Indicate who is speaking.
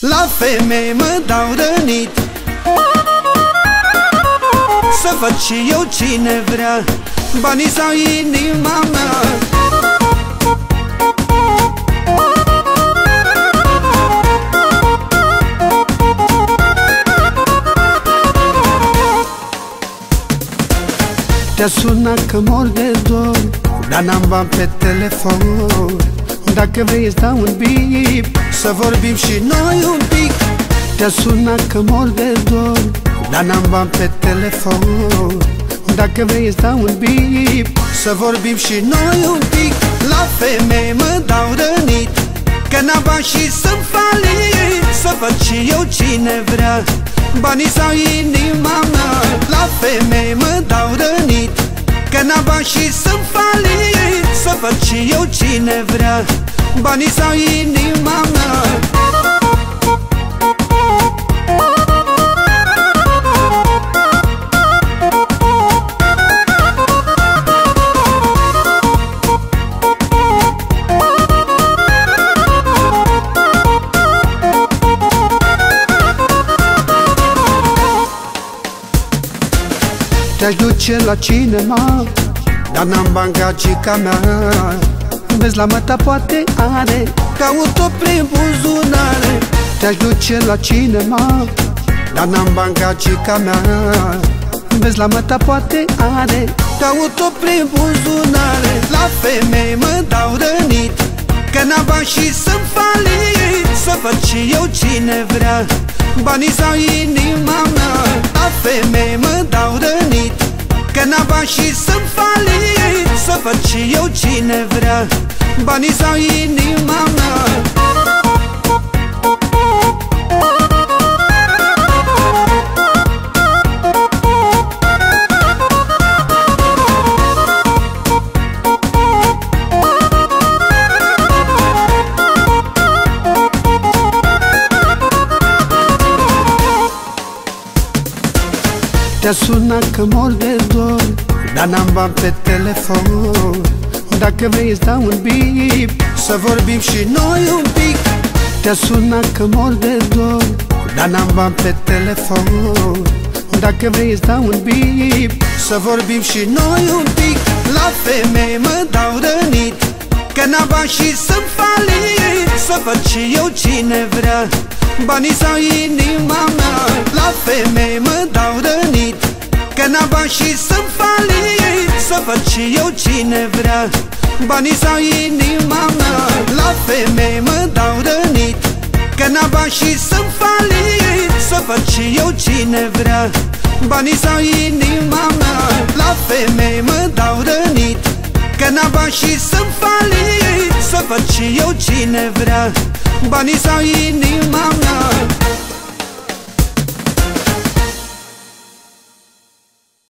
Speaker 1: La femei mă dau rănit Să văd și eu cine vrea Banii sau inima mea. Te-a sunat că mor de dor Dar n-am bani pe telefon Dacă vrei îți dau un bip. Să vorbim și noi un pic. Te-a sunat că mor de dor Dar n-am bani pe telefon. Dacă vrei îți dau un bip. Să vorbim și noi un pic. La femei mă dau rănit Că n-am bani și sunt falit. Să văd și eu cine vrea Banii sau inima mea. La femei mă dau rănit Că n-am bani și sunt falit Să văd și eu cine vrea Banii sau inima mea. Te-aș duce la cinema Dar n-am bani gagica mea. Vezi la măta poate are. Caut-o prin buzunare. Te-aș duce la cinema. Dar n-am bani gagica mea. Vezi la măta poate are. Caut-o prin buzunare. La femei mă dau rănit Că n-am bani și sunt falit. Să văd și eu cine vrea Banii sau inima mea. La femei mă dau rănit Că n-am bani și sunt falit Să văd și eu cine vrea. Banii sau inima mea. Te-a sunat că mor de dor Dar n-am bani pe telefon. Dacă vrei îți dau un bip. Să vorbim și noi un pic. Te-a sunat că mor de dor. Dar n-am bani pe telefon. Dacă vrei îți dau un bip. Să vorbim și noi un pic. La femei mă dau rănit. Că n-am bani și sunt falit. Să văd și eu cine vrea Banii sau inima mea. La femei mă dau rănit. Că n-am bani și sunt falit Să văd și eu cine vrea. Banii sau inima mea La femei mă dau rănit. Că n-am bani și sunt falit Să văd și eu cine vrea. Banii sau inima mea La femei mă dau rănit. Că n-am bani și sunt falit Să văd și eu cine vrea. Banii sau inima